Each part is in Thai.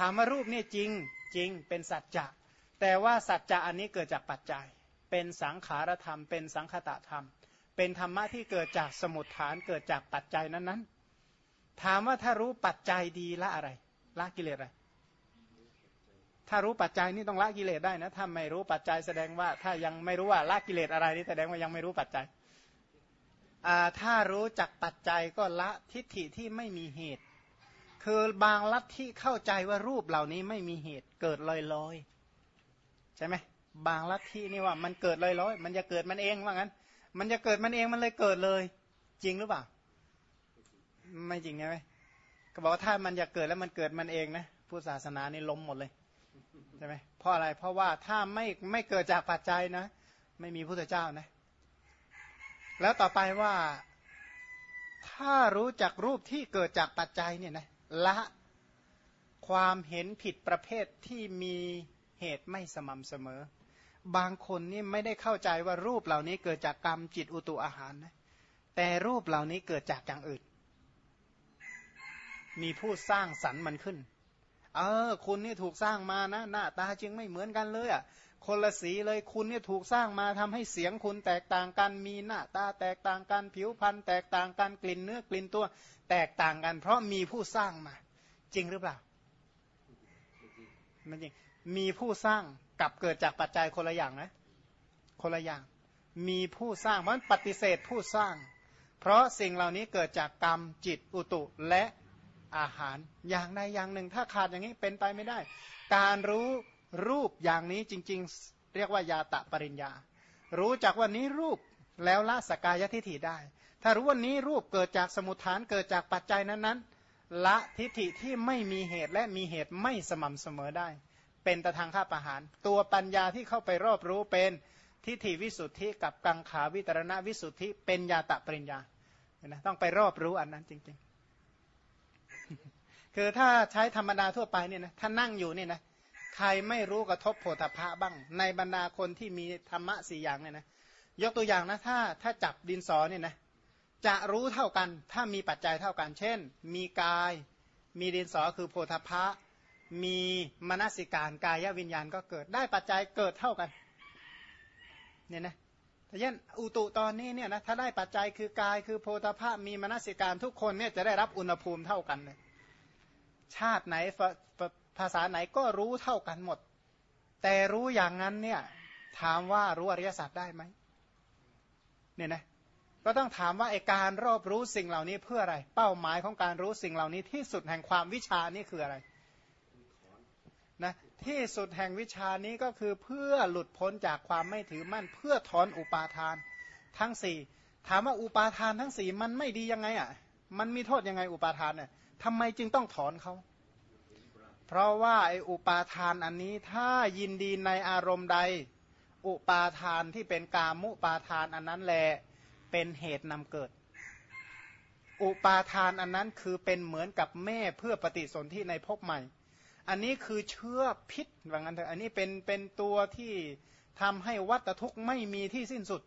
ถามว่ารูปนี่จริงจริงเป็นสัจจะ แต่ว่าสัจจะอันนี้เกิดจากปัจจัย เป็นสังขารธรรม เป็นสังคตะธรรม เป็นธรรมะที่เกิดจากสมุทฐานเกิดจากปัจจัยนั้นๆ ถามว่าถ้ารู้ปัจจัยดีละอะไรละกิเลสอะไรถ้ารู้ปัจจัยนี่ต้องละกิเลสได้นะถ้าไม่รู้ปัจจัยแสดงว่า ถ้ายังไม่รู้ว่าละกิเลสอะไรนี่แสดงว่ายังไม่รู้ปัจจัยถ้ารู้จักปัจจัยก็ละทิฏฐิที่ไม่มีเหตุ คือบางลัทธิเข้าใจว่ารูปเหล่านี้ไม่มีเหตุเกิดลอยลอยใช่ไหมบางลัทธินี่ว่ามันเกิดลอยลอยมันจะเกิดมันเองว่างั้น มันจะเกิดมันเองมันเลยเกิดเลย จริงหรือเปล่า ไม่จริงใช่ไหมก็บอกว่าถ้ามันจะเกิดแล้วมันเกิดมันเองนะผู้ศาสนานี่ล้มหมดเลยใช่ไหมเพราะอะไรเพราะว่าถ้าไม่ไม่เกิดจากปัจจัยนะ ไม่มีพุทธเจ้านะ แล้วต่อไปว่าถ้ารู้จักรูปที่เกิดจากปัจจัยเนี่ยนะ ละความเห็นผิดประเภทที่มีเหตุไม่สม่ำเสมอ บางคนนี่ไม่ได้เข้าใจว่ารูปเหล่านี้เกิดจากกรรมจิตอุตุอาหารนะแต่รูปเหล่านี้เกิดจากอย่างอื่น มีผู้สร้างสรรค์มันขึ้น เออ คุณนี่ถูกสร้างมานะ หน้าตาจึงไม่เหมือนกันเลยอะ่ะ คนละสีเลยคุณเนี่ยถูกสร้างมาทำให้เสียงคุณแตกต่างกันมีหน้าตาแตกต่างกันผิวพรรณแตกต่างกันกลิ่นเนื้อกลิ่นตัวแตกต่างกัน เพราะมีผู้สร้างมา จริงหรือเปล่าไม่จริงมีผู้สร้างกับเกิดจากปัจจัยคนละอย่างนะ คนละอย่าง มีผู้สร้างเพราะปฏิเสธผู้สร้าง เพราะสิ่งเหล่านี้เกิดจากกรรมจิตอุตุและอาหารอย่างใดอย่างหนึ่ง ถ้าขาดอย่างนี้เป็นไปไม่ได้ การรู้ รูปอย่างนี้จริง ๆ เรียกว่ายาตะปริญญา รู้จักว่านี้รูปแล้วละสกายทิฏฐิได้ ถ้ารู้ว่านี้รูปเกิดจากสมุทฐานเกิดจากปัจจัยนั้นๆ ละทิฏฐิที่ไม่มีเหตุและมีเหตุไม่สม่ำเสมอได้ เป็นตะทางข้าประหาร ตัวปัญญาที่เข้าไปรอบรู้เป็นทิฏฐิวิสุทธิกับกังขาวิตรณวิสุทธิเป็นยาตะปริญญานะต้องไปรอบรู้อันนั้นจริง ๆ คือถ้าใช้ธรรมดาทั่วไปเนี่ยนะถ้านั่งอยู่เนี่ยนะ ใครไม่รู้กระทบโพธพะบ้าง ในบรรดาคนที่มีธรรมะสี่อย่างเนี่ยนะยกตัวอย่างนะถ้าถ้าจับดินสอเนี่ยนะจะรู้เท่ากันถ้ามีปัจจัยเท่ากัน เช่น มีกาย มีดินสอคือโพธพะมีมนสิการกายวิญญาณก็เกิดได้ปัจจัยเกิดเท่ากันเนี่ยนะถ้าเช่นอุตุตอนนี้เนี่ยนะถ้าได้ปัจจัยคือกายคือโพธพะมีมนสิการทุกคนเนี่ยจะได้รับอุณหภูมิเท่ากันเลยชาติไหน ภาษาไหนก็รู้เท่ากันหมด แต่รู้อย่างนั้นเนี่ยถามว่ารู้อริยสัจได้ไหมเนี่ยนะก็ต้องถามว่าไอการรอบรู้สิ่งเหล่านี้เพื่ออะไร เป้าหมายของการรู้สิ่งเหล่านี้ที่สุดแห่งความวิชานี่คืออะไรนะที่สุดแห่งวิชานี้ก็คือเพื่อหลุดพ้นจากความไม่ถือมั่น เพื่อถอนอุปาทานทั้งสี่ถามว่าอุปาทานทั้งสี่มันไม่ดียังไงอะ มันมีโทษยังไงอุปาทานเนี่ยทำไมจึงต้องถอนเขา เพราะว่าไออุปาทานอันนี้ถ้ายินดีในอารมณ์ใด อุปาทานที่เป็นกามุปาทานอันนั้นแหละเป็นเหตุนำเกิด อุปาทานอันนั้นคือเป็นเหมือนกับแม่เพื่อปฏิสนธิในภพใหม่ อันนี้คือเชื้อพิษว่างั้นเถอะอันนี้เป็นเป็นตัวที่ทำให้วัตทุกข์ไม่มีที่สิ้นสุด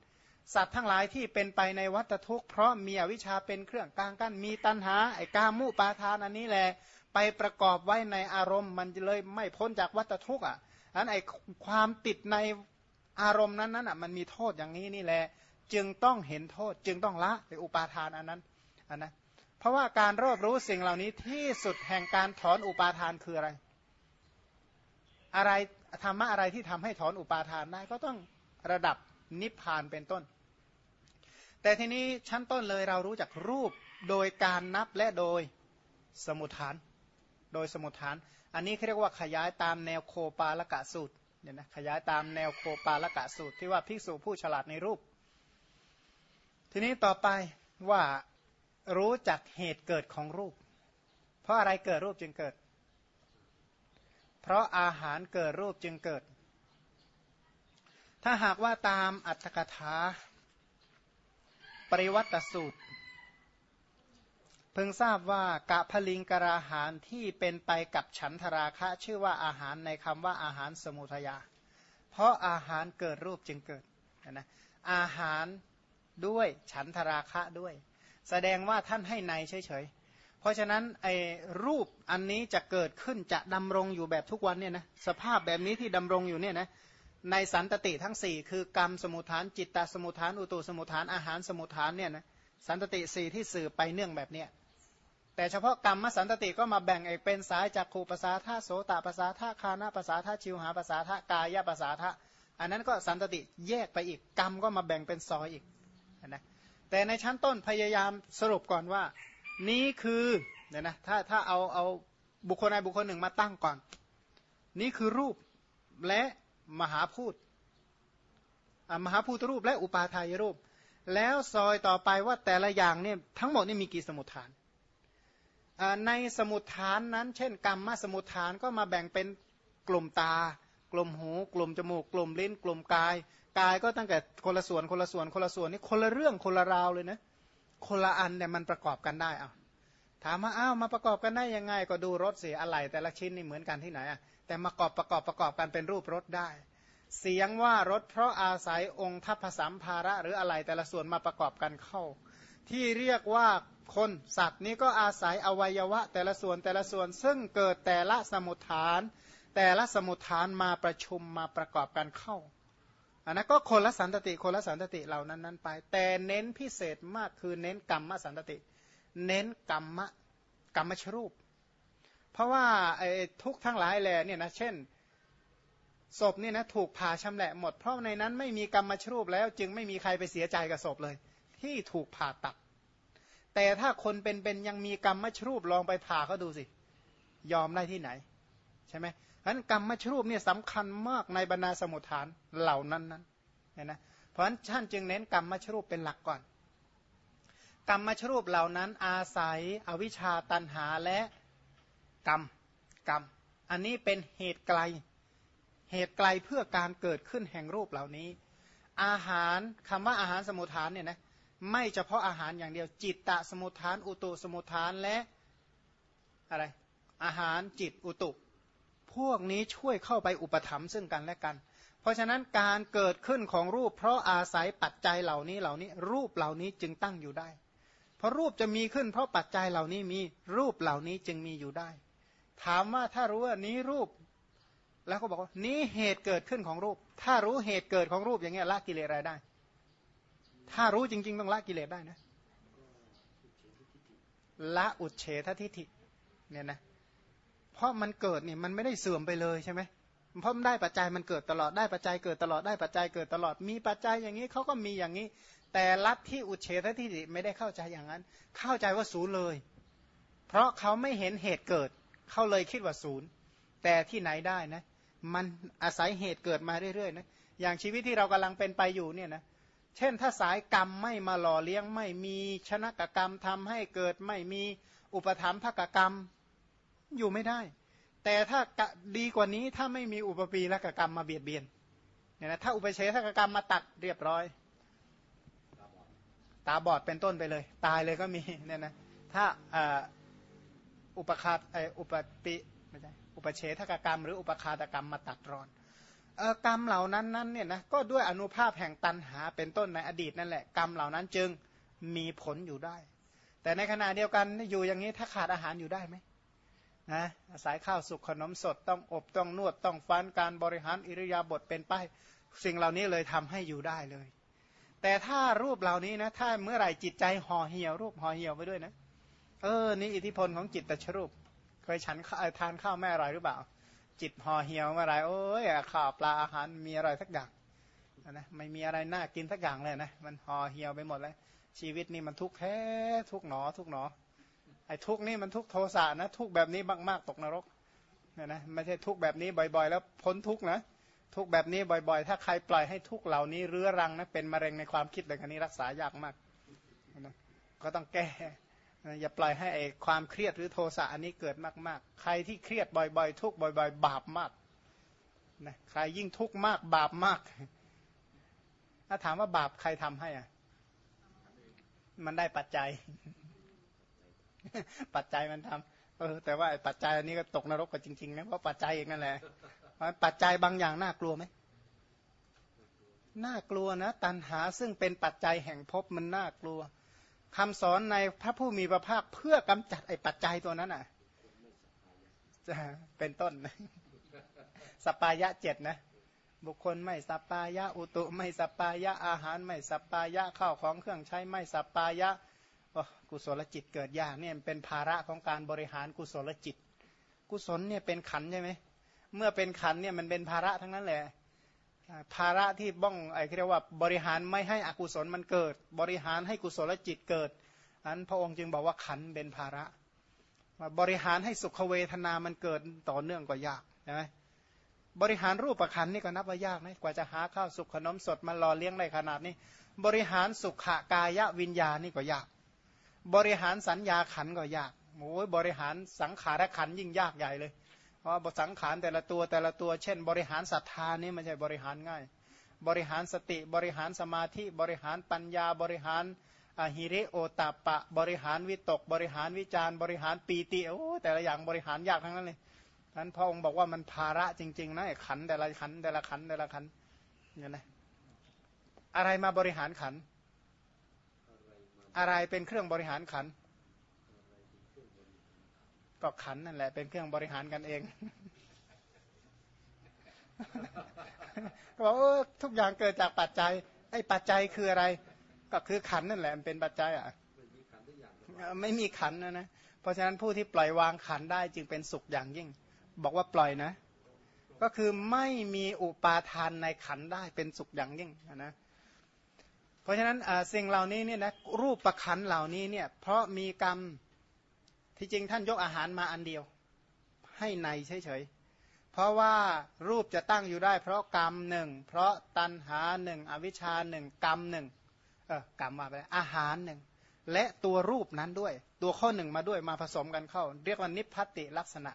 สัตว์ทั้งหลายที่เป็นไปในวัตทุกข์เพราะมีอวิชชาเป็นเครื่องกลางกั้นมีตัณหาไอ้กามุปาทานอันนี้แหละ ไปประกอบไว้ในอารมณ์ มันเลยไม่พ้นจากวัฏทุกข์อะอันไอความติดในอารมณ์นั้นนั้นอะมันมีโทษอย่างนี้นี่แหละจึงต้องเห็นโทษ จึงต้องละในอุปาทานอันนั้นอันนะเพราะว่าการรอบรู้สิ่งเหล่านี้ที่สุดแห่งการถอนอุปาทานคืออะไร อะไรธรรมะอะไรที่ทำให้ถอนอุปาทานได้ก็ต้องระดับนิพพานเป็นต้น แต่ทีนี้ชั้นต้นเลยเรารู้จักรูปโดยการนับและโดยสมุทฐาน โดยสมุทฐาน อันนี้เขาเรียกว่าขยายตามแนวโคปาละกะสูตรเนี่ยนะขยายตามแนวโคปาละกะสูตรที่ว่าภิกษุผู้ฉลาดในรูป ทีนี้ต่อไปว่ารู้จักเหตุเกิดของรูป เพราะอะไรเกิดรูปจึงเกิด เพราะอาหารเกิดรูปจึงเกิด ถ้าหากว่าตามอัตถกถาปริวัตสูตร เพิ่งทราบว่ากะพลิงกราหารที่เป็นไปกับฉันทราคะ ชื่อว่าอาหารในคำว่าอาหารสมุทยา เพราะอาหารเกิดรูปจึงเกิดนะอาหารด้วยฉันทราคะด้วย แสดงว่าท่านให้ในเฉยๆ เพราะฉะนั้นไอ้รูปอันนี้จะเกิดขึ้นจะดำรงอยู่แบบทุกวันเนี่ยนะสภาพแบบนี้ที่ดำรงอยู่เนี่ยนะในสันตติทั้ง 4 คือกรรมสมุทฐานจิตตสมุทฐานอุตุสมุทฐานอาหารสมุทฐานเนี่ยนะสันตติสี่ที่สื่อไปเนื่องแบบเนี้ย แต่เฉพาะกรรมมสันตติก็มาแบ่งอีกเป็นสายจากขูภาษาท่าโสตภาษาท่าคานาภาษาท่าชิวหาภาษาท่ากายภาษาท่าอันนั้นก็สันตติแยกไปอีกกรรมก็มาแบ่งเป็นซอยอีกนะแต่ในชั้นต้นพยายามสรุปก่อนว่า นี้คือเนี่ยนะถ้าถ้าเอาเอาบุคคลใดบุคคลหนึ่งมาตั้งก่อน นี้คือรูปและมหาพูดมหาพูดรูปและอุปาทายรูป แล้วซอยต่อไปว่าแต่ละอย่างเนี่ยทั้งหมดนี่มีกี่สมุทฐาน ในสมุทฐานนั้น เช่น กรรมมาสมุทฐานก็มาแบ่งเป็นกลุ่มตา กลุ่มหู กลุ่มจมูก กลุ่มลิ้น กลุ่มกาย กายก็ตั้งแต่คนละส่วนคนละส่วนคนละส่วนนี่คนละเรื่องคนละราวเลยนะคนละอันเนี่ยมันประกอบกันได้เอาถามว่าอ้าวมาประกอบกันได้ยังไง ก็ดูรถเสียอะไรแต่ละชิ้นนี่เหมือนกันที่ไหนอะแต่มากอบประกอบประกอบกันเป็นรูปรถได้ เสียงว่ารถเพราะอาศัยองค์ทัพสัมภาระ หรืออะไรแต่ละส่วนมาประกอบกันเข้า ที่เรียกว่า คนสัตว์นี้ก็อาศัยอวัยวะ แต่ละส่วนแต่ละส่วนซึ่งเกิดแต่ละสมุทฐาน แต่ละสมุทฐานมาประชุมมาประกอบกันเข้าอันนั้นก็คนละสันตติคนละสันตติเหล่านั้นนั้นไป แต่เน้นพิเศษมากคือเน้นกรรมสันตติ เน้นกรรมกรรมชรูป เพราะว่าไอ้ทุกทั้งหลายแหล่เนี่ยนะเช่นศพนี่นะถูกผ่าชำแหละหมด เพราะในนั้นไม่มีกรรมชรูปแล้วจึงไม่มีใครไปเสียใจกับศพเลย ที่ถูกผ่าตัด แต่ถ้าคนเป็นๆยังมีกรรมมชรูปลองไปผ่าเขาดูสิ ยอมได้ที่ไหน ใช่ไหมเพราะนั้นกรรมมชรูปเนี่ยสำคัญมากในบรรดาสมุทฐานเหล่านั้นนั้นเนี่ยนะเพราะฉะนั้นท่านจึงเน้นกรรมมชรูปเป็นหลักก่อน กรรมมชรูปเหล่านั้นอาศัยอวิชชาตันหาและกรรมกรรม อันนี้เป็นเหตุไกล เหตุไกลเพื่อการเกิดขึ้นแห่งรูปเหล่านี้ อาหารคำว่าอาหารสมุทฐานเนี่ยนะ ไม่เฉพาะอาหารอย่างเดียว จิตตะสมุทฐาน อุตุสมุทฐานและอะไรอาหารจิตอุตุ พวกนี้ช่วยเข้าไปอุปถัมภ์ซึ่งกันและกัน เพราะฉะนั้นการเกิดขึ้นของรูป เพราะอาศัยปัจจัยเหล่านี้เหล่านี้ รูปเหล่านี้จึงตั้งอยู่ได้ เพราะรูปจะมีขึ้น เพราะปัจจัยเหล่านี้มีรูปเหล่านี้จึงมีอยู่ได้ ถามว่าถ้ารู้ว่านี้รูป แล้วก็บอกว่านี้เหตุเกิดขึ้นของรูป ถ้ารู้เหตุเกิดของรูปอย่างเงี้ยละกิเลสอะไรได้ ถ้ารู้จริง ๆ ต้องละกิเลสได้นะ ละอุเฉททิฏฐิเนี่ยนะ เพราะมันเกิดนี่มันไม่ได้เสื่อมไปเลยใช่ไหมเพราะมันได้ปัจจัยมันเกิดตลอดได้ปัจจัยเกิดตลอดได้ปัจจัยเกิดตลอด มีปัจจัยอย่างนี้เขาก็มีอย่างนี้ แต่ลัทธิอุเฉททิฏฐิไม่ได้เข้าใจอย่างนั้น เข้าใจว่าศูนย์เลย เพราะเขาไม่เห็นเหตุเกิดเขาเลยคิดว่าศูนย์แต่ที่ไหนได้นะ มันอาศัยเหตุเกิดมาเรื่อยๆนะอย่างชีวิตที่เรากำลังเป็นไปอยู่เนี่ยนะ เช่นถ้าสายกรรมไม่มาหล่อเลี้ยงไม่มีชนะกกรรมทำให้เกิดไม่มีอุปธรรมภกกรรมอยู่ไม่ได้ แต่ถ้าดีกว่านี้ถ้าไม่มีอุปปีและกกรรมมาเบียดเบียนเนี่ยนะถ้าอุปเฉทกกรรมมาตัดเรียบร้อย ตาบอดเป็นต้นไปเลย ตายเลยก็มีเนี่ยนะถ้าอุปคาตอุปปิไม่ใช่อุปเฉทกกรรม หรืออุปคาตกรรมมาตัดรอน กรรมเหล่านั้นนั้นเนี่ยนะก็ด้วยอนุภาพแห่งตันหาเป็นต้นในอดีตนั่นแหละกรรมเหล่านั้นจึงมีผลอยู่ได้ แต่ในขณะเดียวกันอยู่อย่างนี้ถ้าขาดอาหารอยู่ได้ไหมนะอาศัยข้าวสุกขนมสดต้องอบต้องนวดต้องฟันการบริหารอิริยาบถเป็นป้ายสิ่งเหล่านี้เลยทำให้อยู่ได้เลย แต่ถ้ารูปเหล่านี้นะถ้าเมื่อไหร่จิตใจห่อเหี่ยว รูปห่อเหี่ยวไปด้วยนะเออนี่อิทธิพลของจิตตชรูป เคยฉันทานข้าวแม่อร่อยหรือเปล่า จิตห่อเหี่ยวเมื่อไรโอ้ยข้าวปลาอาหารมีอะไรสักอย่างนะไม่มีอะไรน่ากินสักอย่างเลยนะมันห่อเหี่ยวไปหมดเลยชีวิตนี่มันทุกข์แท้ทุกหนอ ทุกหนอไอ้ทุกนี่มันทุกโทสะนะ ทุกแบบนี้มากๆตกนรกเนี่ยนะไม่ใช่ทุกแบบนี้บ่อย ๆ แล้วพ้นทุกนะทุกแบบนี้บ่อยๆ ถ้าใครปล่อยให้ทุกเหล่านี้เรื้อรังนะเป็นมะเร็งในความคิดเลยคันนี้รักษายากมากนะก็ต้องแก้ อย่าปล่อยให้ความเครียดหรือโทสะอันนี้เกิดมาก ๆ ใครที่เครียดบ่อย ๆ ทุกบ่อย ๆ บาปมากนะใครยิ่งทุกข์มากบาปมาก ถ้าถามว่าบาปใครทำให้อะ มันได้ปัจจัย ปัจจัยมันทำเออ แต่ว่าปัจจัยอันนี้ก็ตกนรกกันจริงๆนะเพราะปัจจัยเองนั่นแหละปัจจัยบางอย่างน่ากลัวไหมน่ากลัวนะ ตัณหาซึ่งเป็นปัจจัยแห่งภพมันน่ากลัว คำสอนในพระผู้มีพระภาคเพื่อกำจัดไอ้ปัจจัยตัวนั้นอะจะเป็นต้นสัปปายะเจ็ดนะบุคคลไม่สัปปายะอุตุไม่สัปปายะอาหารไม่สัปปายะข้าวของเครื่องใช้ไม่สัปปายะกุศลจิตเกิดยากเนี่ยเป็นภาระของการบริหารกุศลจิต กุศลเนี่ยเป็นขันธ์ใช่ไหมเมื่อเป็นขันเนี่ยมันเป็นภาระทั้งนั้นแหละ ภาระที่บ้องไอ้เรียกว่าบริหารไม่ให้อกุศลมันเกิด บริหารให้กุศลจิตเกิดอันพระองค์จึงบอกว่าขันเป็นภาระบริหารให้สุขเวทนามันเกิดต่อเนื่องก็ยากใช่ไหมบริหารรูปประคันนี่ก็นับว่ายากนะกว่าจะหาข้าวสุกขนมสดมาหล่อเลี้ยงได้ขนาดนี้ บริหารสุขกายวิญญาณนี่ก็ยาก บริหารสัญญาขันก็ยากโอ้ยบริหารสังขารขันยิ่งยากใหญ่เลย เพราะสังขารแต่ละตัวแต่ละตัว เช่น บริหารศรัทธานี่ไม่ใช่บริหารง่าย บริหารสติบริหารสมาธิบริหารปัญญาบริหารอหิริโอตาปะ บริหารวิตก บริหารวิจารบริหารปีติโอ้แต่ละอย่างบริหารยากทั้งนั้นเลยท่านพระองค์บอกว่ามันภาระจริงๆนะขันแต่ละขันแต่ละขันแต่ละขันเนี่ยนะอะไรมาบริหารขัน อะไรเป็นเครื่องบริหารขัน ก็ขันนั่นแหละเป็นเครื่องบริหารกันเองก็บอกทุกอย่างเกิดจากปัจจัย ไอ้ปัจจัยคืออะไร ก็คือขันนั่นแหละมันเป็นปัจจัยอะไม่มีขันนะนะเพราะฉะนั้นผู้ที่ปล่อยวางขันได้จึงเป็นสุขอย่างยิ่ง บอกว่าปล่อยนะ ก็คือไม่มีอุปาทานในขันได้เป็นสุขอย่างยิ่งนะเพราะฉะนั้นสิ่งเหล่านี้เนี่ยนะรูปประคันเหล่านี้เนี่ยเพราะมีกรรม ที่จริงท่านยกอาหารมาอันเดียว ให้ในเฉยๆ เพราะว่ารูปจะตั้งอยู่ได้ เพราะกรรมหนึ่งเพราะตันหาหนึ่งอวิชชาหนึ่งกรรมหนึ่งเออกรรมมาไปอาหารหนึ่งและตัวรูปนั้นด้วย ตัวข้อหนึ่งมาด้วยมาผสมกันเข้า เรียกว่านิพพติลักษณะ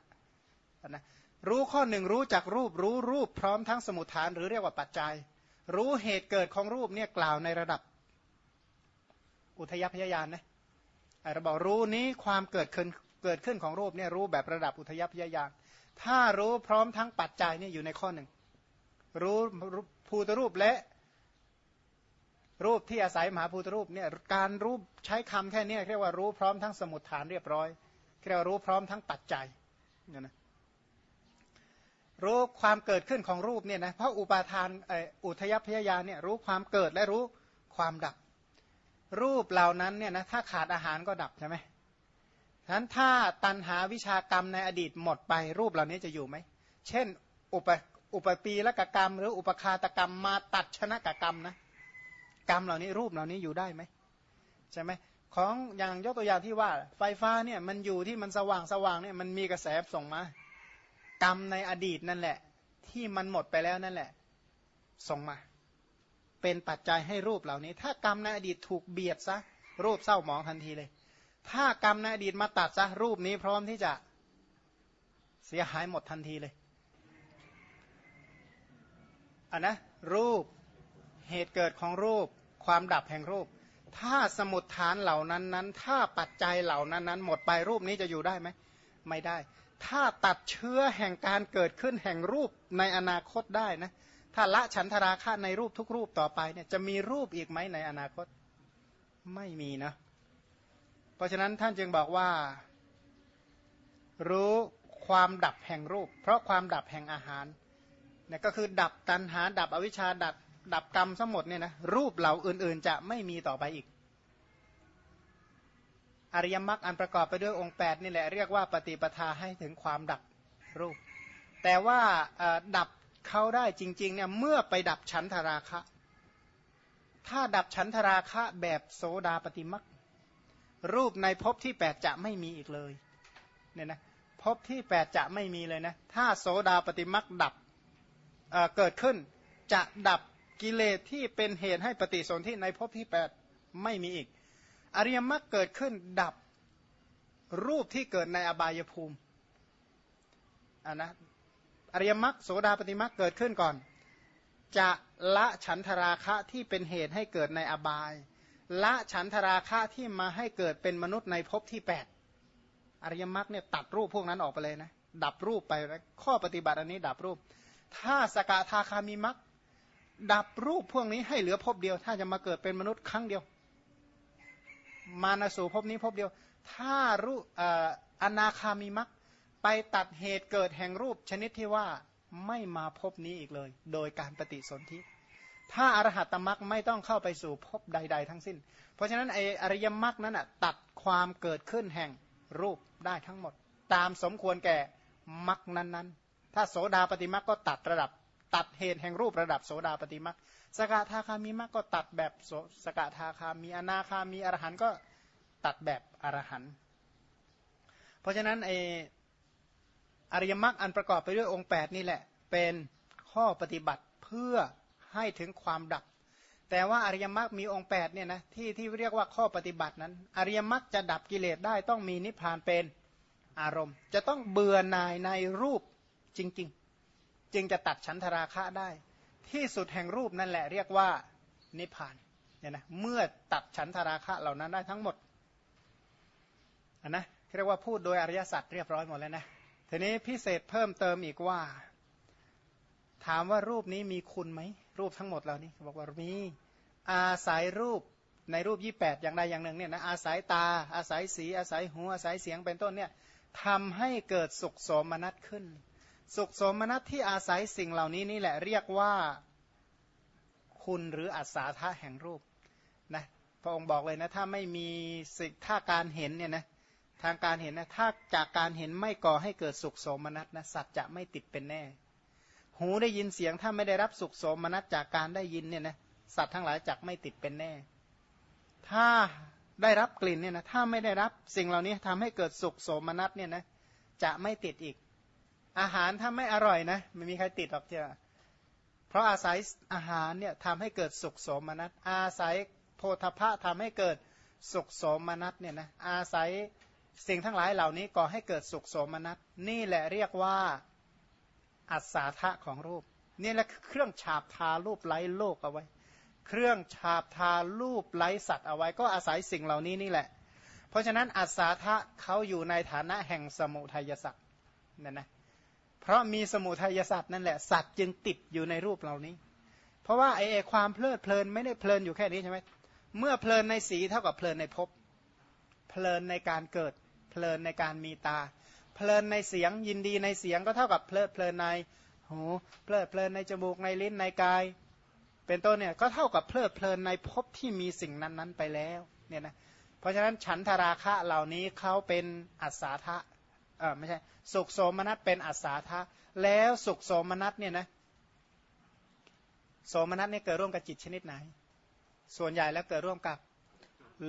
นะรู้ข้อหนึ่งรู้จักรูปรู้รูปพร้อมทั้งสมุทฐานหรือเรียกว่าปัจจัย รู้เหตุเกิดของรูปเนี่ยกล่าวในระดับอุทยพยายานนะ เราบอกรู้นี้ความเกิดขึ้นเกิดขึ้นของรูปเนี่ยรู้แบบระดับอุทยพยายานถ้ารู้พร้อมทั้งปัจจัยเนี่ยอยู่ในข้อหนึ่งรู้ภูตรูปและรูปที่อาศัยมหาภูตรูปเนี่ยการรูปใช้คำแค่นี้เรียกว่ารู้พร้อมทั้งสมุดฐานเรียบร้อยเรียกว่ารู้พร้อมทั้งปัจจัยเนี่ยนะรู้ความเกิดขึ้นของรูปเนี่ยนะเพราะอุปาทานอุทยพยายานเนี่ยรู้ความเกิดและรู้ความดับ รูปเหล่านั้นเนี่ยนะถ้าขาดอาหารก็ดับใช่ไหมฉะนั้นถ้าตันหาวิชากรรมในอดีตหมดไปรูปเหล่านี้จะอยู่ไหม เช่น อุปอุปปีละกกรรม หรืออุปคาตกรรมมาตัดชนะกกรรมนะกรรมเหล่านี้รูปเหล่านี้อยู่ได้ไหมใช่ไหมของอย่างยกตัวอย่างที่ว่า ไฟฟ้าเนี่ยมันอยู่ที่มันสว่างสว่างเนี่ยมันมีกระแสส่งมา กรรมในอดีตนั่นแหละ ที่มันหมดไปแล้วนั่นแหละ ส่งมา เป็นปัจจัยให้รูปเหล่านี้ ถ้ากรรมในอดีตถูกเบียดซะรูปเศร้าหมองทันทีเลย ถ้ากรรมในอดีตมาตัดซะรูปนี้พร้อมที่จะเสียหายหมดทันทีเลยอันนะรูปเหตุเกิดของรูป ความดับแห่งรูป ถ้าสมุดฐานเหล่านั้นนั้น ถ้าปัจจัยเหล่านั้นนั้น หมดไปรูปนี้จะอยู่ได้ไหมไม่ได้ ถ้าตัดเชื้อแห่งการเกิดขึ้นแห่งรูปในอนาคตได้นะ ถ้าละฉันทราคะในรูปทุกรูปต่อไปเนี่ยจะมีรูปอีกไหมในอนาคตไม่มีนะ เพราะฉะนั้นท่านจึงบอกว่า รู้ความดับแห่งรูป เพราะความดับแห่งอาหารเนี่ยก็คือดับตันหาดับอวิชชาดับดับกรรมทั้งหมดเนี่ยนะรูปเหล่าอื่นๆ จะไม่มีต่อไปอีก อริยมรรคอันประกอบไปด้วยองค์ 8 นี่แหละเรียกว่าปฏิปทาให้ถึงความดับรูป แต่ว่าดับ เขาได้จริงๆเนี่ยเมื่อไปดับฉันทราคะ ถ้าดับฉันทราคะแบบโสดาปฏิมักรูปในภพที่แปดจะไม่มีอีกเลยเนี่ยนะภพที่แปดจะไม่มีเลยนะ ถ้าโสดาปฏิมักดับเเกิดขึ้นจะดับกิเลสที่เป็นเหตุให้ปฏิสนธิในภพที่แปดไม่มีอีก อริยมรรคเกิดขึ้นดับรูปที่เกิดในอบายภูมิอ่านะ ริยมรรคโสดาปฏิมรรคเกิดขึ้นก่อน จะละฉันทราคะที่เป็นเหตุให้เกิดในอบาย ละฉันทราคะที่มาให้เกิดเป็นมนุษย์ในภพที่ 8 อริยมรรคเนี่ยตัดรูปพวกนั้นออกไปเลยนะดับรูปไปข้อปฏิบัติอันนี้ดับรูป ถ้าสกทาคามีมรรคดับรูปพวกนี้ให้เหลือภพเดียว ถ้าจะมาเกิดเป็นมนุษย์ครั้งเดียว มานาสู่ภพนี้ภพเดียว ถ้ารู้อนาคามีมัก ไปตัดเหตุเกิดแห่งรูปชนิดที่ว่าไม่มาพบนี้อีกเลย โดยการปฏิสนธิถ้าอรหัตมักไม่ต้องเข้าไปสู่พบใด ๆ ทั้งสิ้น เพราะฉะนั้นไออริยมักนั้นอะตัดความเกิดขึ้นแห่งรูปได้ทั้งหมด ตามสมควรแก่มักนั้นๆ ถ้าโสดาปฏิมักก็ตัดระดับ ตัดเหตุแห่งรูประดับโสดาปฏิมักสกทาคามีมักก็ตัดแบบสกทาคามีอนาคามีอรหันก็ตัดแบบอรหันเพราะฉะนั้นไอ อริยมรรคอันประกอบไปด้วยองค์ 8 นี่แหละ เป็นข้อปฏิบัติเพื่อให้ถึงความดับ แต่ว่าอริยมรรคมีองค์8เนี่ยนะที่ที่เรียกว่าข้อปฏิบัตินั้น อริยมรรคจะดับกิเลสได้ต้องมีนิพพานเป็นอารมณ์ จะต้องเบื่อหน่ายในรูปจริง ๆ จึงจะตัดฉันทราคะได้ ที่สุดแห่งรูปนั่นแหละเรียกว่านิพพานเนี่ยนะเมื่อตัดฉันทราคะเหล่านั้นได้ทั้งหมดนนะเรียกว่าพูดโดยอริยสัจเรียบร้อยหมดแล้วนะ ทีนี้พิเศษเพิ่มเติมอีกว่า ถามว่ารูปนี้มีคุณไหม รูปทั้งหมดเหล่านี้บอกว่ามีอาศัยรูปในรูปยี่แปดอย่างใดอย่างหนึ่งเนี่ยนะอาศัยตา อาศัยสี อาศัยหูอาศัยเสียงเป็นต้นเนี่ยทำให้เกิดสุขสมนัสขึ้น สุขสมนัสที่อาศัยสิ่งเหล่านี้นี่แหละเรียกว่าคุณหรืออัศาธาแห่งรูปนะพระองค์บอกเลยนะถ้าไม่มีสิ่งถ้าการเห็นเนี่ยนะ ทางการเห็นนะถ้าจากการเห็นไม่ก่อให้เกิดสุขโสมนัสนะสัตว์จะไม่ติดเป็นแน่ หูได้ยินเสียงถ้าไม่ได้รับสุขโสมนัสจากการได้ยินเนี่ยนะสัตว์ทั้งหลายจักไม่ติดเป็นแน่ ถ้าได้รับกลิ่นเนี่ยนะถ้าไม่ได้รับสิ่งเหล่านี้ทำให้เกิดสุขโสมนัสเนี่ยนะจะไม่ติดอีก อาหารถ้าไม่อร่อยนะไม่มีใครติดหรอกเจ้าเพราะอาศัยอาหารเนี่ยทำให้เกิดสุขโสมนัสอาศัยโพธพะทำให้เกิดสุขโสมนัสเนี่ยนะอาศัย สิ่งทั้งหลายเหล่านี้ก่อให้เกิดสุขโสมนัสนี่แหละเรียกว่าอัศาธะของรูป นี่แหละเครื่องฉาบทารูปไล้โลกเอาไว้ เครื่องฉาบทารูปไล้สัตว์เอาไว้ ก็อาศัยสิ่งเหล่านี้นี่แหละ เพราะฉะนั้นอัศาธะเขาอยู่ในฐานะแห่งสมุทัยสัตว์นั่นนะเพราะมีสมุทัยสัตว์นั่นแหละสัตว์จึงติดอยู่ในรูปเหล่านี้ เพราะว่าไอ้ความเพลิดเพลินไม่ได้เพลินอยู่แค่นี้ใช่ไหมเมื่อเพลินในสีเท่ากับเพลินในภพเพลินในการเกิด เพลินในการมีตา เพลินในเสียงยินดีในเสียงก็เท่ากับเพลิดเพลินในหูเพลิดเพลินในจมูกในลิ้นในกาย เป็นต้นเนี่ยก็เท่ากับเพลิดเพลินในภพที่มีสิ่งนั้นๆไปแล้วเนี่ยนะเพราะฉะนั้นฉันทราคะเหล่านี้เขาเป็นอัศาทะเออไม่ใช่สุขโสมนัสเป็นอัศาทะแล้วสุขโสมนัสเนี่ยนะโสมนัสเนี่ยเกิดร่วมกับจิตชนิดไหน ส่วนใหญ่แล้วเกิดร่วมกับ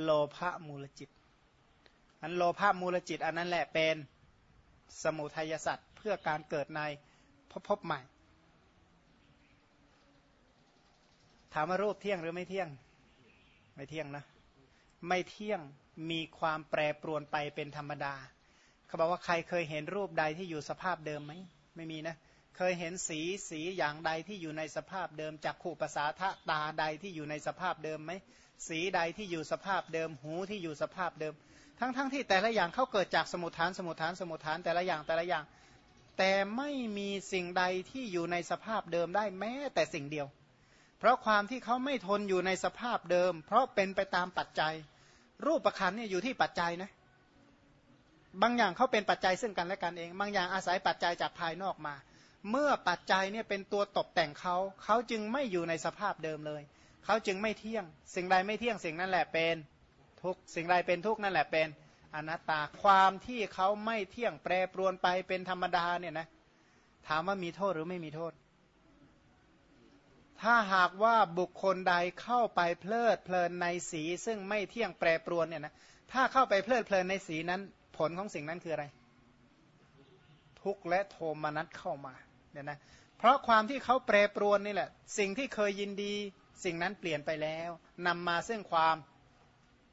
โลภะมูลจิต อันโลภะมูลจิตอันนั้นแหละเป็นสมุทัยสัตว์เพื่อการเกิดในพบพบใหม่ ถามว่ารูปเที่ยงหรือไม่เที่ยง ไม่เที่ยงนะ ไม่เที่ยงมีความแปรปรวนไปเป็นธรรมดา เขาบอกว่าใครเคยเห็นรูปใดที่อยู่สภาพเดิมไหมไม่มีนะ เคยเห็นสีสีอย่างใดที่อยู่ในสภาพเดิมจากขู่ภาษาทะตาใดที่อยู่ในสภาพเดิมไหมสีใดที่อยู่สภาพเดิม หูที่อยู่สภาพเดิม ทั้งๆทที่แต่ละอย่างเขาเกิดจากสมุทฐานสมุทฐานสมุทฐานแต่ละอย่างแต่ละอย่าง แต่ไม่มีสิ่งใดที่อยู่ในสภาพเดิมได้แม้แต่สิ่งเดียว เพราะความที่เขาไม่ทนอยู่ในสภาพเดิม เพราะเป็นไปตามปัจจัย รูปประคันเนี่ยอยู่ที่ปัจจัยนะบางอย่างเขาเป็นปัจจัยซึ่งกันและกันเอง บางอย่างอาศัยปัจจัยจากภายนอกมา เมื่อปัจจัยเนี่ยเป็นตัวตกแต่งเขาเขาจึงไม่อยู่ในสภาพเดิมเลย เขาจึงไม่เที่ยง สิ่งใดไม่เที่ยงสิ่งนั้นแหละเป็น ทุกสิ่งใดเป็นทุกนั่นแหละเป็นอนัตตาความที่เขาไม่เที่ยงแปรปรวนไปเป็นธรรมดาเนี่ยนะถามว่ามีโทษหรือไม่มีโทษ ถ้าหากว่าบุคคลใดเข้าไปเพลิดเพลินในสี ซึ่งไม่เที่ยงแปรปรวนเนี่ยนะถ้าเข้าไปเพลิดเพลินในสีนั้น ผลของสิ่งนั้นคืออะไร ทุกข์และโทมนัสเข้ามาเนี่ยนะเพราะความที่เขาแปรปรวนนี่แหละ สิ่งที่เคยยินดี สิ่งนั้นเปลี่ยนไปแล้วนำมาซึ่งความ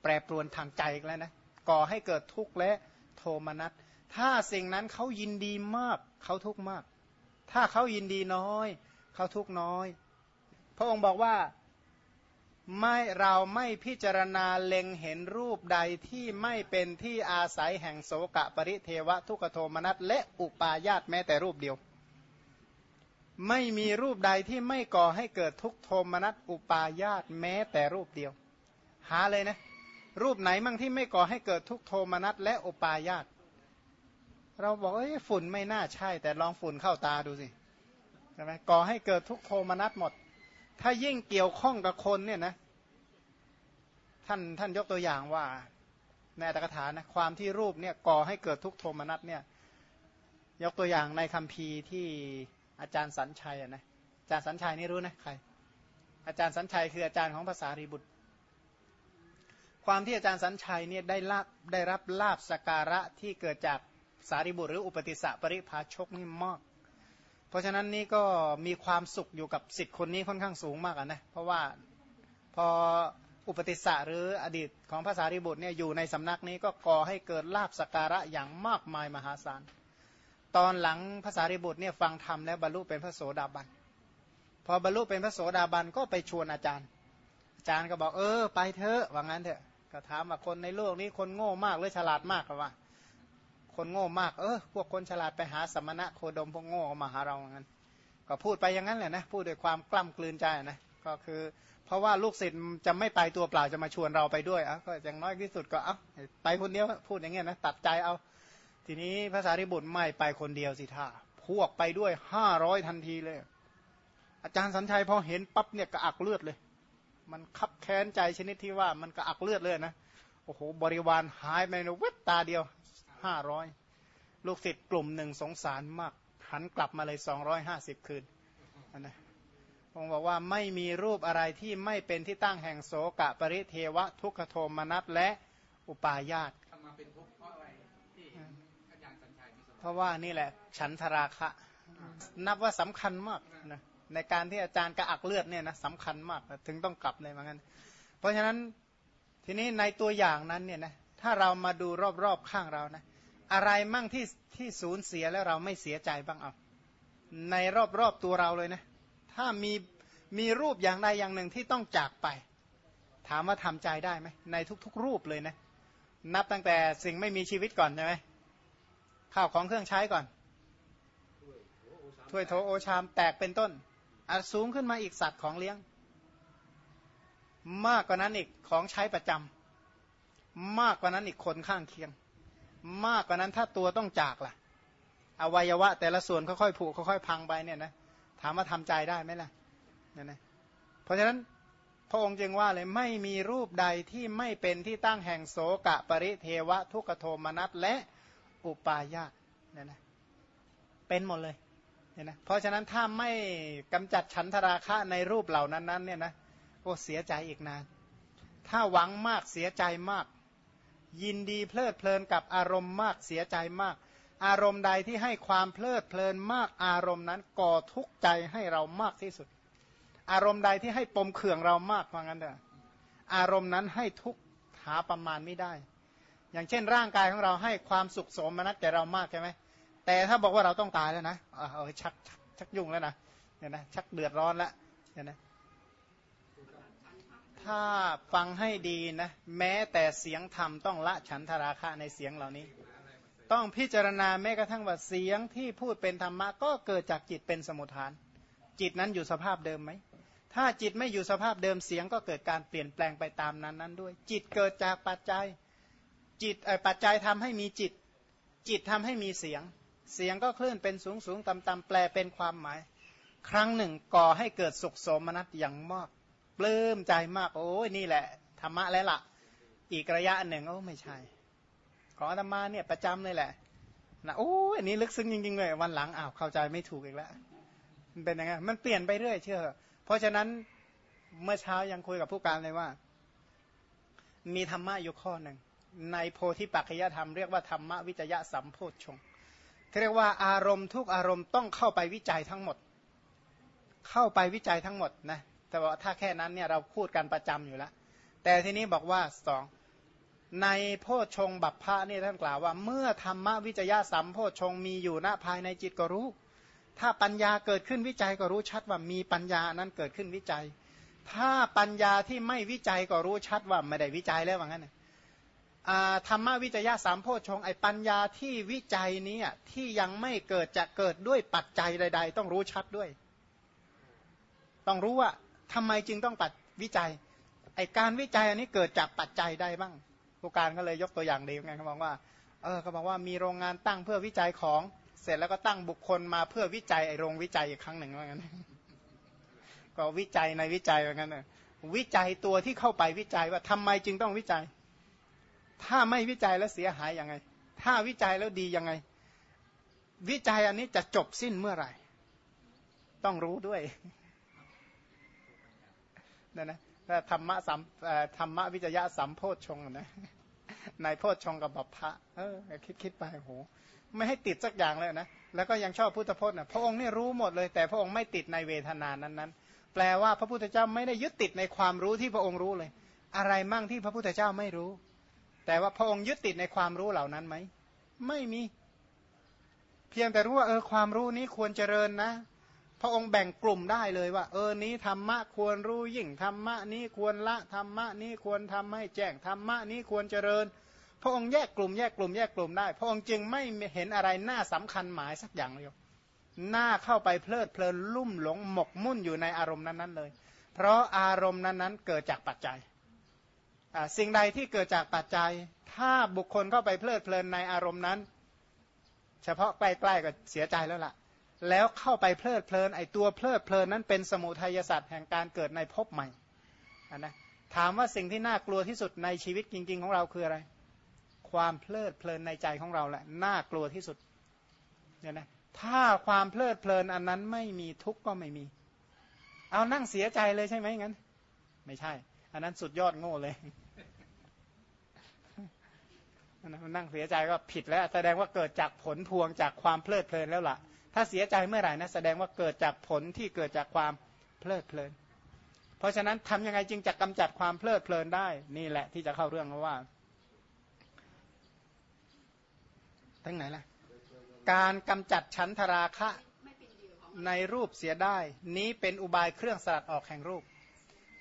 แปรปรวนทางใจแล้วนะก่อให้เกิดทุกข์และโทมนัสถ้าสิ่งนั้นเขายินดีมากเขาทุกข์มาก ถ้าเขายินดีน้อย เขาทุกข์น้อย พระองค์บอกว่าไม่เราไม่พิจารณาเล็งเห็นรูปใดที่ไม่เป็นที่อาศัยแห่งโสกะปริเทวะทุกโทมนัสและอุปาญาตแม้แต่รูปเดียว ไม่มีรูปใดที่ไม่ก่อให้เกิดทุกโทมนัสอุปาญาตแม้แต่รูปเดียว หาเลยนะ รูปไหนมั่งที่ไม่ก่อให้เกิดทุกโทมนัสและโอปายาตเราบอกเอ้ยฝุ่นไม่น่าใช่ แต่ลองฝุ่นเข้าตาดูสิใช่ไหมก่อให้เกิดทุกโทมนัสหมด ถ้ายิ่งเกี่ยวข้องกับคนเนี่ยนะ ท่านท่านยกตัวอย่างว่าในอัตถกถานะความที่รูปเนี่ยก่อให้เกิดทุกโทมนัสเนี่ย ยกตัวอย่างในคัมภีร์ที่อาจารย์สัญชัยนะอาจารย์สัญชัยนี่รู้นะใคร อาจารย์สัญชัยคืออาจารย์ของภาษารีบุตร ความที่อาจารย์สัญชัยเนี่ยได้รับได้รับลาบสการะที่เกิดจากสารีบุตรหรืออุปติสสะปริภาชกนี่มาก เพราะฉะนั้นนี่ก็มีความสุขอยู่กับสิทธิ์คนนี้ค่อนข้างสูงมากนะเพราะว่าพออุปติสสะหรืออดีตของภาษารีบุตรเนี่ยอยู่ในสำนักนี้ก็ก่อให้เกิดลาบสการะอย่างมากมายมหาศาล ตอนหลังภาษารีบุตรเนี่ยฟังธรรมแล้วบรรลุเป็นพระโสดาบัน พอบรรลุเป็นพระโสดาบันก็ไปชวนอาจารย์ อาจารย์ก็บอกเออไปเถอะว่างั้นเถอะ ก็ถามว่าคนในโลกนี้คนโง่มากหรือฉลาดมากกว่าคนโง่มากเออพวกคนฉลาดไปหาสมณะโคดมพวกโง่มาหาเรางั้น ก็พูดไปอย่างนั้นแหละนะพูดด้วยความกล้ำกลืนใจนะก็คือ เพราะว่าลูกศิษย์จะไม่ไปตัวเปล่าจะมาชวนเราไปด้วยอะก็อย่างน้อยที่สุดก็เอาไปคนเดียวพูดอย่างเงี้ยนะตัดใจเอา ทีนี้ภาษาริบุตรไม่ไปคนเดียวสิท่าพวกไปด้วยห้าร้อยทันทีเลย อาจารย์สัญชัยพอเห็นปั๊บเนี่ยกระอักเลือดเลย มันคับแค้นใจชนิดที่ว่ามันกระอักเลือดเลยนะโอ้โหบริวารหายไปในเวทตาเดียวห้าร้อยลูกศิษย์กลุ่มหนึ่งสงสารมาก หันกลับมาเลยสองร้อยห้าสิบคืนนะผมบอกว่าไม่มีรูปอะไรที่ไม่เป็นที่ตั้งแห่งโสกะปริเทวะ ทุกขโทมนัสและอุปาญาตมาเป็นทุกข์เพราะอะไรที่อาจารย์สัญชัยเพราะว่านี่แหละ ฉันทราคะ นับว่าสำคัญมากนะ ในการที่อาจารย์กระอักเลือดเนี่ยนะสำคัญมากถึงต้องกลับเลยเหมือนกันเพราะฉะนั้นทีนี้ในตัวอย่างนั้นเนี่ยนะถ้าเรามาดูรอบๆข้างเรานะอะไรมั่งที่ที่สูญเสียแล้วเราไม่เสียใจบ้างเอาในรอบๆตัวเราเลยนะถ้ามีมีรูปอย่างใดอย่างหนึ่งที่ต้องจากไป ถามว่าทำใจได้ไหมในทุกๆ รูปเลยนะนับตั้งแต่สิ่งไม่มีชีวิตก่อนใช่ไหมข้าวของเครื่องใช้ก่อนถ้วยโถโอชามแตกเป็นต้น อาสูงขึ้นมาอีกสัตว์ของเลี้ยง มากกว่านั้นอีกของใช้ประจำมากกว่านั้นอีกคนข้างเคียง มากกว่านั้นถ้าตัวต้องจากล่ะ อวัยวะ แต่ละส่วนค่อยๆผุค่อยๆพังไปเนี่ยนะถามว่าทำใจได้ไหมล่ะเนี่ยนะเพราะฉะนั้นพระองค์จึงว่าเลยไม่มีรูปใดที่ไม่เป็นที่ตั้งแห่งโสกะปริเทวะ ทุกโทมนัสและอุปาญาตเนี่ยนะเป็นหมดเลย เนี่ยนะเพราะฉะนั้นถ้าไม่กำจัดฉันทราคะในรูปเหล่านั้นนั้นเนี่ยนะโอ้เสียใจอีกนานถ้าหวังมากเสียใจมาก ยินดีเพลิดเพลินกับอารมณ์มากเสียใจมาก อารมณ์ใดที่ให้ความเพลิดเพลินมากอารมณ์นั้นก่อทุกข์ใจให้เรามากที่สุด อารมณ์ใดที่ให้ปมเขื่องเรามากว่างั้นเถอะอารมณ์นั้นให้ทุกหาประมาณไม่ได้ อย่างเช่นร่างกายของเราให้ความสุขสมนัตแก่เรามากใช่ไหม แต่ถ้าบอกว่าเราต้องตายแล้วนะเออชักชักยุ่งแล้วนะเนี่ยนะชักเดือดร้อนแล้วเนี่ยนะถ้าฟังให้ดีนะแม้แต่เสียงธรรมต้องละฉันทราคะในเสียงเหล่านี้ ต้องพิจารณาแม้กระทั่งว่าเสียงที่พูดเป็นธรรมะก็เกิดจากจิตเป็นสมุทฐาน จิตนั้นอยู่สภาพเดิมไหมถ้าจิตไม่อยู่สภาพเดิมเสียงก็เกิดการเปลี่ยนแปลงไปตามนั้นนั้นด้วย จิตเกิดจากปัจจัยจิตปัจจัยทำให้มีจิต จิตทำให้มีเสียง เสียงก็คลื่นเป็นสูงสูงต่ำต่ำแปลเป็นความหมาย ครั้งหนึ่งก่อให้เกิดสุขสมนัสอย่างมากปลื้มใจมากโอ้ยนี่แหละธรรมะแล้วละ่ะ อีกระยะหนึ่งโอ้ไม่ใช่ ของธรรมาเนี่ยประจำเลยแหละนะโอ้อันนี้ลึกซึ้งจริงๆเลยวันหลังอ้าวเข้าใจไม่ถูกอีกแล้วมันเป็นยังไงมันเปลี่ยนไปเรื่อยเชื่อ เพราะฉะนั้นเมื่อเช้ายังคุยกับผู้การเลยว่า มีธรรมะอยู่ข้อหนึ่งในโพธิปัจจยธรรมเรียกว่าธรรมวิจยะสัมโพชฌง เรียกว่าอารมณ์ทุกอารมณ์ต้องเข้าไปวิจัยทั้งหมด เข้าไปวิจัยทั้งหมดนะแต่ว่าถ้าแค่นั้นเนี่ยเราพูดกันประจำอยู่แล้ว แต่ทีนี้บอกว่าสองในโพชงบัพพะนี่ท่านกล่าวว่า เมื่อธรรมวิจยะสัมโพชงมีอยู่ณภายในจิตก็รู้ ถ้าปัญญาเกิดขึ้นวิจัยก็รู้ชัดว่ามีปัญญานั้นเกิดขึ้นวิจัย ถ้าปัญญาที่ไม่วิจัยก็รู้ชัดว่าไม่ได้วิจัยแล้วว่างั้น ธรรมวิจยะสามโพชงไอปัญญาที่วิจัยนี้ที่ยังไม่เกิดจะเกิดด้วยปัจจัยใด ๆ ต้องรู้ชัดด้วย ต้องรู้ว่าทำไมจึงต้องปัดวิจัยไอการวิจัยอันนี้เกิดจากปัจจัยใดบ้างผู้การก็เลยยกตัวอย่างดีไงเขาบอกว่าเออเขาบอกว่ามีโรงงานตั้งเพื่อวิจัยของเสร็จแล้วก็ตั้งบุคคลมาเพื่อวิจัยไอโรงวิจัยอีกครั้งหนึ่งว่างั้นก็วิจัยในวิจัยว่างั้นวิจัยตัวที่เข้าไปวิจัยว่าทำไมจึงต้องวิจัย ถ้าไม่วิจัยแล้วเสียหายยังไง ถ้าวิจัยแล้วดียังไง วิจัยอันนี้จะจบสิ้นเมื่อไหร่ ต้องรู้ด้วยนะนะธรรมะสัมธรรมะวิจยะสัมโพชฌงนะในโพชฌงกับบัพพะเออคิดคิดไปโหไม่ให้ติดสักอย่างเลยนะแล้วก็ยังชอบพุทธพจน์นะพระองค์นี่รู้หมดเลย แต่พระองค์ไม่ติดในเวทนานั้นๆ แปลว่าพระพุทธเจ้าไม่ได้ยึดติดในความรู้ที่พระองค์รู้เลย อะไรมั่งที่พระพุทธเจ้าไม่รู้ แต่ว่าพระองค์ยึดติดในความรู้เหล่านั้นไหม ไม่มี เพียงแต่รู้ว่าเออความรู้นี้ควรเจริญนะ พระองค์แบ่งกลุ่มได้เลยว่า เออนี้ธรรมะควรรู้ยิ่งธรรมะนี้ควรละธรรมะนี้ควรทำให้แจ้งธรรมะนี้ควรเจริญ พระองค์แยกกลุ่มแยกกลุ่มแยกกลุ่มได้ พระองค์จึงไม่เห็นอะไรน่าสำคัญหมายสักอย่างเลยหน้าเข้าไปเพลิดเพลินลุ่มหลงหมกมุ่นอยู่ในอารมณ์นั้นๆเลย เพราะอารมณ์นั้นๆ เกิดจากปัจจัย สิ่งใดที่เกิดจากปัจจัย ถ้าบุคคลเข้าไปเพลิดเพลินในอารมณ์นั้น เฉพาะใกล้ๆก็เสียใจแล้วล่ะ แล้วเข้าไปเพลิดเพลินไอตัวเพลิดเพลินนั้นเป็นสมุทัยศาสตว์แห่งการเกิดในภพใหม่นะถามว่าสิ่งที่น่ากลัวที่สุดในชีวิตจริง ๆ ของเราคืออะไร ความเพลิดเพลินในใจของเราแหละน่ากลัวที่สุดเนี่ยนะถ้าความเพลิดเพลินอันนั้นไม่มีทุกข์ก็ไม่มี เอานั่งเสียใจเลยใช่ไหมงั้น ไม่ใช่ อันนั้นสุดยอดโง่เลย นั่งเสียใจก็ผิดแล้ว แสดงว่าเกิดจากผลพวงจากความเพลิดเพลินแล้วล่ะ ถ้าเสียใจเมื่อไหร่นะแสดงว่าเกิดจากผลที่เกิดจากความเพลิดเพลิน เพราะฉะนั้นทำยังไงจึงจะกำจัดความเพลิดเพลินได้ นี่แหละที่จะเข้าเรื่องว่า ทั้งไหนล่ะ การกำจัดชั้นทราคะในรูปเสียได้ นี้เป็นอุบายเครื่องสลัดออกแห่งรูป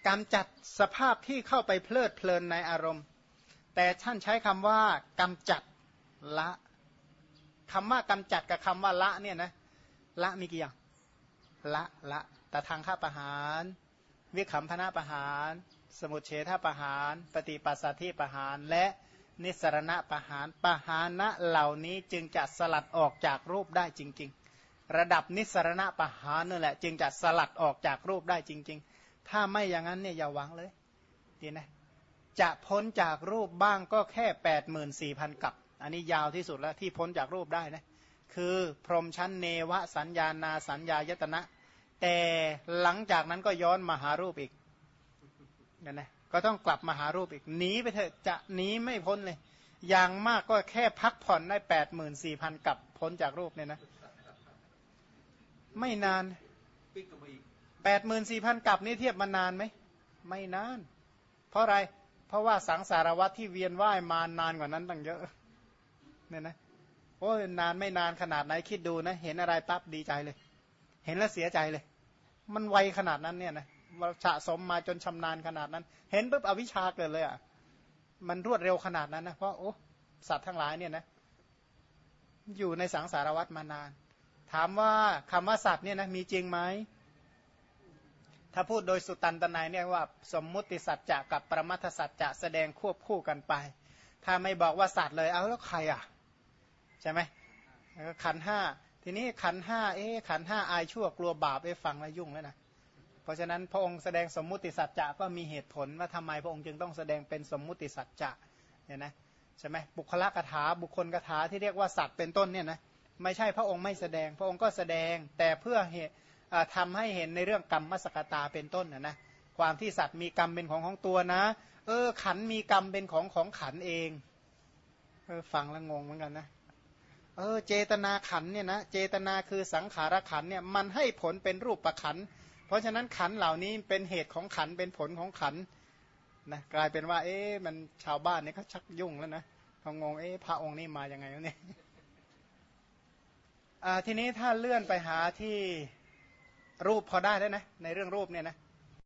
กำจัดสภาพที่เข้าไปเพลิดเพลินในอารมณ์ แต่ท่านใช้คำว่ากำจัดละคำว่ากำจัดกับคำว่าละเนี่ยนะละมีกี่อย่างละละแต่ทางข้าประหารวิขำพนะประหาร สมุเฉทประหาร ปฏิปัสสัติประหาร และนิสรณะประหารประหารณะเหล่านี้จึงจะสลัดออกจากรูปได้จริง ๆ ระดับนิสรณะประหารนั่นแหละ จึงจะสลัดออกจากรูปได้จริง ๆ ถ้าไม่อย่างนั้นเนี่ยอย่าหวังเลยดีนะ จะพ้นจากรูปบ้างก็แค่แปดหมื่นสี่พันกับ อันนี้ยาวที่สุดแล้วที่พ้นจากรูปได้นะคือพรหมชั้นเนวสัญญานาสัญญายตนะ แต่หลังจากนั้นก็ย้อนมาหารูปอีกนั่นนะก็ต้องกลับมาหารูปอีกหนีไปเถอะจะหนีไม่พ้นเลย อย่างมากก็แค่พักผ่อนได้แปดหมื่นสี่พันกับพ้นจากรูปเนี่ยนะ ไม่นานแปดหมื่นสี่พันกับนี่เทียบมานานไหมไม่นาน เพราะอะไร เพราะว่าสังสารวัตที่เวียนว่ายมานานกว่านั้นตั้งเยอะเนี่ยนะโอ้ยนานไม่นานขนาดไหนคิดดูนะ เห็นอะไรปั๊บดีใจเลย เห็นแล้วเสียใจเลย มันไวขนาดนั้นเนี่ยนะเราสะสมมาจนชำนาญขนาดนั้น เห็นปุ๊บอวิชชาเกิดเลยอะมันรวดเร็วขนาดนั้นนะเพราะโอ้สัตว์ทั้งหลายเนี่ยนะอยู่ในสังสารวัฏมานาน ถามว่าคำว่าสัตว์เนี่ยนะมีจริงไหม ถ้าพูดโดยสุตันตนายเนี่ยว่าสมมุติสัจจะกับปรมัทสัจจะแสดงควบคู่กันไป ถ้าไม่บอกว่าสัตว์เลยเอาแล้วใครอะใช่ไหมขันห้าทีนี้ขันห้าเอ๊ขันห้าอายชั่วกลัวบาปเอ๊ฟังแล้วยุ่งแล้วนะเพราะฉะนั้นพระองค์แสดงสมมุติสัจจะก็มีเหตุผลว่าทำไมพระองค์จึงต้องแสดงเป็นสมมุติสัจจะเนี่ยนะใช่ไหมบุคละกถาบุคคลกถาที่เรียกว่าสัตว์เป็นต้นเนี่ยนะไม่ใช่พระองค์ไม่แสดงพระองค์ก็แสดงแต่เพื่อเหตุ ทำให้เห็นในเรื่องกรรมมสกตาเป็นต้นนะนะความที่สัตว์มีกรรมเป็นของของตัวนะ เออ ขันมีกรรมเป็นของของขันเองเออฟังแล้วงงเหมือนกันนะเออเจตนาขันเนี่ยนะเจตนาคือสังขารขันเนี่ยมันให้ผลเป็นรูปประขัน เพราะฉะนั้นขันเหล่านี้เป็นเหตุของขันเป็นผลของขันนะกลายเป็นว่า เอ๊ะมันชาวบ้านเนี่ยเขาชักยุ่งแล้วนะเขางงเอ๊ะพระองค์นี่มาอย่างไงวะเนี่ยทีนี้ถ้าเลื่อนไปหาที่ รูปพอได้แล้วนะในเรื่องรูปเนี่ยนะ